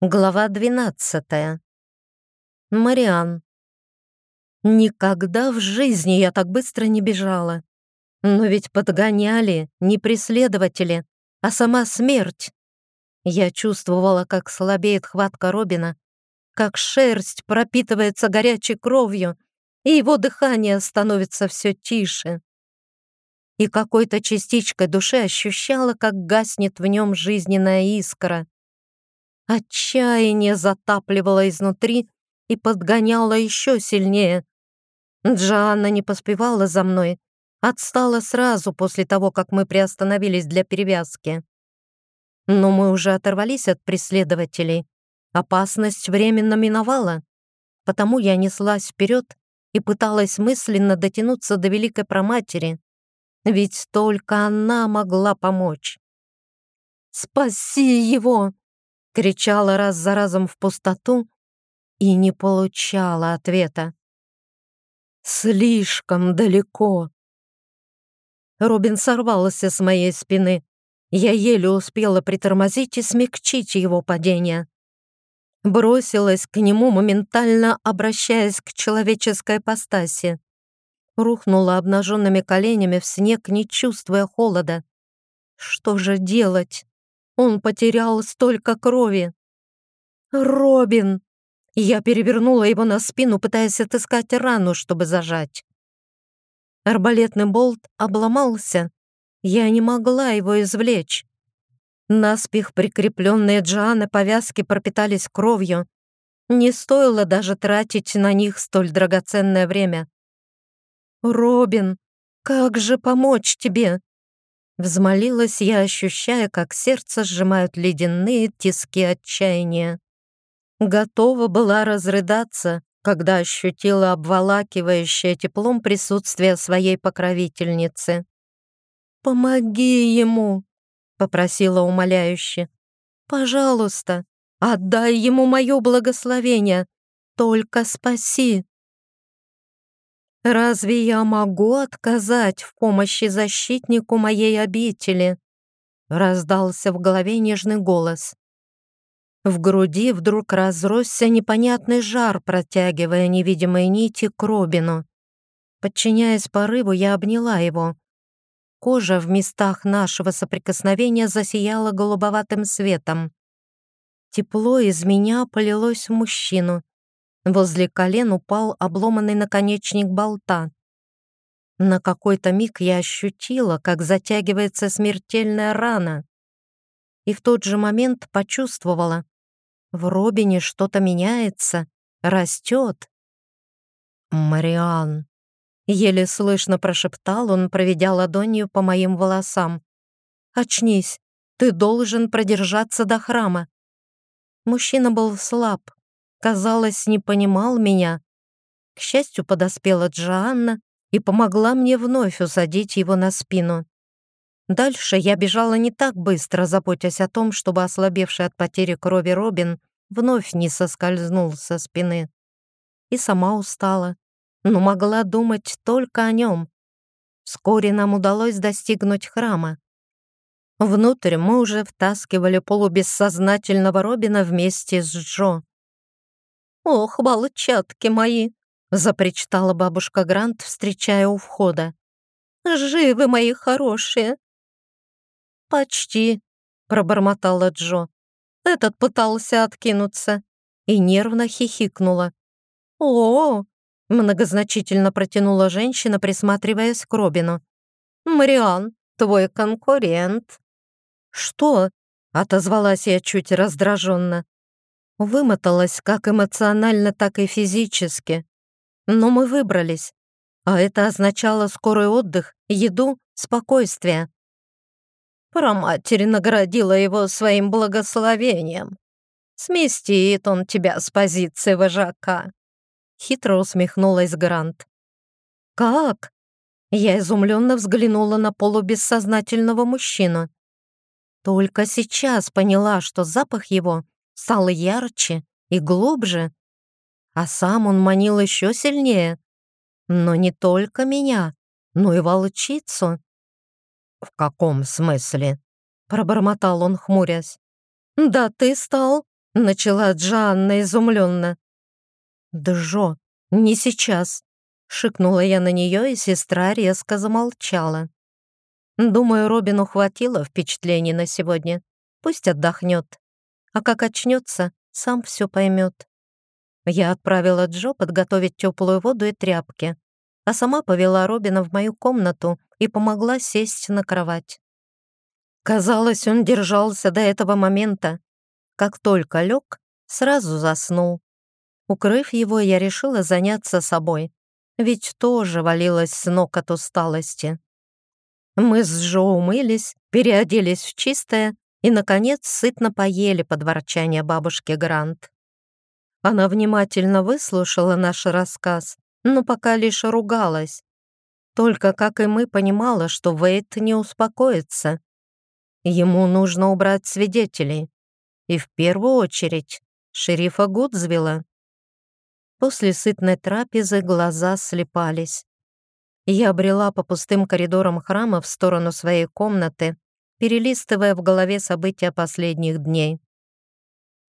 Глава 12. Мариан. Никогда в жизни я так быстро не бежала. Но ведь подгоняли не преследователи, а сама смерть. Я чувствовала, как слабеет хватка Робина, как шерсть пропитывается горячей кровью, и его дыхание становится все тише. И какой-то частичкой души ощущала, как гаснет в нем жизненная искра. Отчаяние затапливало изнутри и подгоняло еще сильнее. Джоанна не поспевала за мной, отстала сразу после того, как мы приостановились для перевязки. Но мы уже оторвались от преследователей. Опасность временно миновала, потому я неслась вперед и пыталась мысленно дотянуться до Великой Проматери, ведь только она могла помочь. «Спаси его!» Кричала раз за разом в пустоту и не получала ответа. Слишком далеко. Робин сорвался с моей спины. Я еле успела притормозить и смягчить его падение. Бросилась к нему, моментально обращаясь к человеческой постаси. Рухнула обнаженными коленями в снег, не чувствуя холода. Что же делать? Он потерял столько крови. «Робин!» Я перевернула его на спину, пытаясь отыскать рану, чтобы зажать. Арбалетный болт обломался. Я не могла его извлечь. Наспех прикрепленные Джоанны повязки пропитались кровью. Не стоило даже тратить на них столь драгоценное время. «Робин, как же помочь тебе?» Взмолилась я, ощущая, как сердце сжимают ледяные тиски отчаяния. Готова была разрыдаться, когда ощутила обволакивающее теплом присутствие своей покровительницы. «Помоги ему!» — попросила умоляюще. «Пожалуйста, отдай ему мое благословение, только спаси!» Разве я могу отказать в помощи защитнику моей обители? Раздался в голове нежный голос. В груди вдруг разросся непонятный жар, протягивая невидимые нити к Робину. Подчиняясь порыву, я обняла его. Кожа в местах нашего соприкосновения засияла голубоватым светом. Тепло из меня полилось в мужчину. Возле колен упал обломанный наконечник болта. На какой-то миг я ощутила, как затягивается смертельная рана. И в тот же момент почувствовала, в Робине что-то меняется, растет. «Мариан», — еле слышно прошептал он, проведя ладонью по моим волосам. «Очнись, ты должен продержаться до храма». Мужчина был слаб, казалось, не понимал меня. К счастью, подоспела Джоанна и помогла мне вновь усадить его на спину. Дальше я бежала не так быстро, заботясь о том, чтобы ослабевший от потери крови Робин вновь не соскользнул со спины. И сама устала, но могла думать только о нем. Вскоре нам удалось достигнуть храма. Внутрь мы уже втаскивали полубессознательного Робина вместе с Джо. «Ох, волчатки мои!» — запричитала бабушка Грант, встречая у входа. «Живы мои хорошие!» «Почти», — пробормотала Джо. Этот пытался откинуться и нервно хихикнула. «О!», -о — многозначительно протянула женщина, присматриваясь к Робину. «Мариан, твой конкурент». «Что?» — отозвалась я чуть раздраженно. Вымоталась как эмоционально, так и физически. Но мы выбрались. А это означало скорый отдых, еду, спокойствие. Проматерь наградила его своим благословением. Сместит он тебя с позиции вожака. Хитро усмехнулась Грант. «Как?» Я изумленно взглянула на полубессознательного мужчину. Только сейчас поняла, что запах его стал ярче и глубже, а сам он манил еще сильнее. Но не только меня, но и волчицу. «В каком смысле?» — пробормотал он, хмурясь. «Да ты стал Начала Джанна изумленно. «Джо, не сейчас!» Шикнула я на нее, и сестра резко замолчала. Думаю, Робину хватило впечатлений на сегодня. Пусть отдохнет. А как очнется, сам все поймет. Я отправила Джо подготовить теплую воду и тряпки, а сама повела Робина в мою комнату и помогла сесть на кровать. Казалось, он держался до этого момента. Как только лег, сразу заснул. Укрыв его, я решила заняться собой, ведь тоже валилась с ног от усталости. Мы с Джо умылись, переоделись в чистое и, наконец, сытно поели под ворчание бабушки Грант. Она внимательно выслушала наш рассказ, но пока лишь ругалась. Только, как и мы, понимала, что Вейт не успокоится. Ему нужно убрать свидетелей. И в первую очередь шерифа Гудзвилла. После сытной трапезы глаза слепались. Я брела по пустым коридорам храма в сторону своей комнаты, перелистывая в голове события последних дней.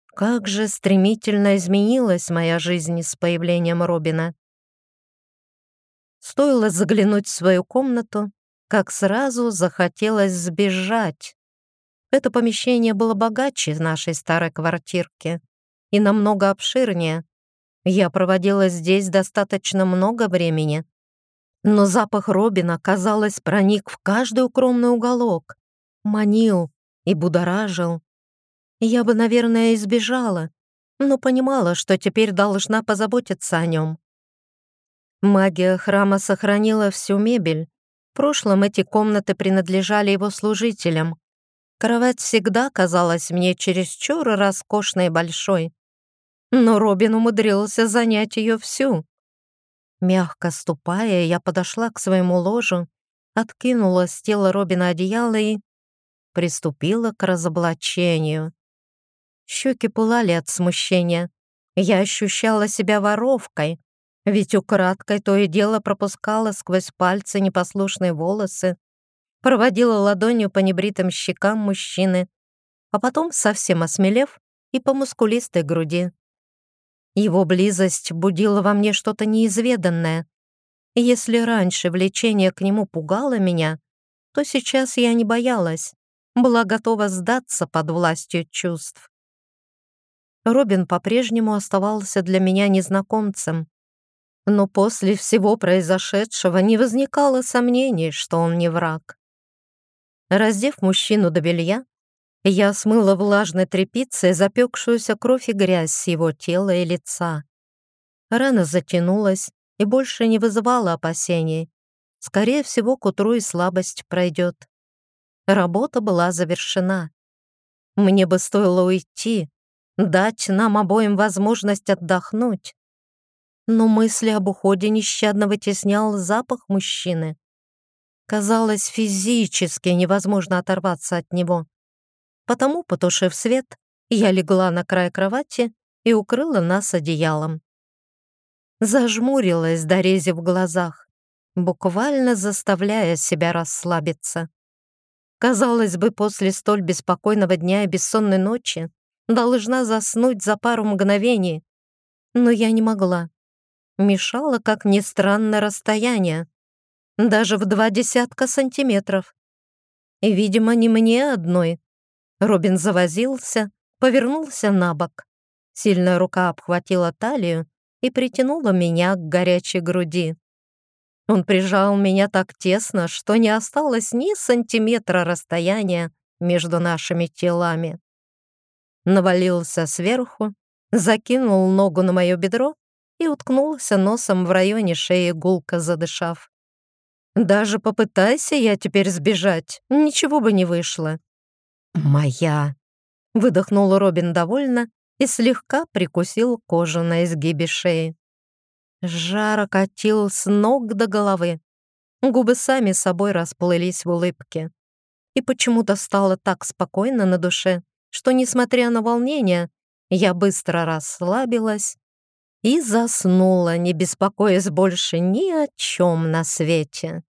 Как же стремительно изменилась моя жизнь с появлением Робина. Стоило заглянуть в свою комнату, как сразу захотелось сбежать. Это помещение было богаче нашей старой квартирки и намного обширнее. Я проводила здесь достаточно много времени. Но запах Робина, казалось, проник в каждый укромный уголок, манил и будоражил. Я бы, наверное, избежала, но понимала, что теперь должна позаботиться о нем. Магия храма сохранила всю мебель. В прошлом эти комнаты принадлежали его служителям. Кровать всегда казалась мне чересчур роскошной и большой. Но Робин умудрился занять ее всю. Мягко ступая, я подошла к своему ложу, откинула с тела Робина одеяло и приступила к разоблачению. Щеки пылали от смущения. Я ощущала себя воровкой, ведь украдкой то и дело пропускала сквозь пальцы непослушные волосы, проводила ладонью по небритым щекам мужчины, а потом, совсем осмелев, и по мускулистой груди. Его близость будила во мне что-то неизведанное. Если раньше влечение к нему пугало меня, то сейчас я не боялась, была готова сдаться под властью чувств. Робин по-прежнему оставался для меня незнакомцем. Но после всего произошедшего не возникало сомнений, что он не враг. Раздев мужчину до белья, я смыла влажной тряпицей запекшуюся кровь и грязь с его тела и лица. Рана затянулась и больше не вызывала опасений. Скорее всего, к утру и слабость пройдет. Работа была завершена. Мне бы стоило уйти, дать нам обоим возможность отдохнуть. Но мысли об уходе нещадно вытеснял запах мужчины. Казалось, физически невозможно оторваться от него. Потому, потушив свет, я легла на край кровати и укрыла нас одеялом. Зажмурилась, дорезив в глазах, буквально заставляя себя расслабиться. Казалось бы, после столь беспокойного дня и бессонной ночи должна заснуть за пару мгновений. Но я не могла. Мешало, как ни странно, расстояние. Даже в два десятка сантиметров. И, видимо, не мне одной. Робин завозился, повернулся на бок. Сильная рука обхватила талию и притянула меня к горячей груди. Он прижал меня так тесно, что не осталось ни сантиметра расстояния между нашими телами навалился сверху, закинул ногу на мое бедро и уткнулся носом в районе шеи, гулко задышав. «Даже попытайся я теперь сбежать, ничего бы не вышло». «Моя!» — выдохнул Робин довольно и слегка прикусил кожу на изгибе шеи. Жар окатил с ног до головы. Губы сами собой расплылись в улыбке. И почему-то стало так спокойно на душе, что, несмотря на волнение, я быстро расслабилась и заснула, не беспокоясь больше ни о чем на свете.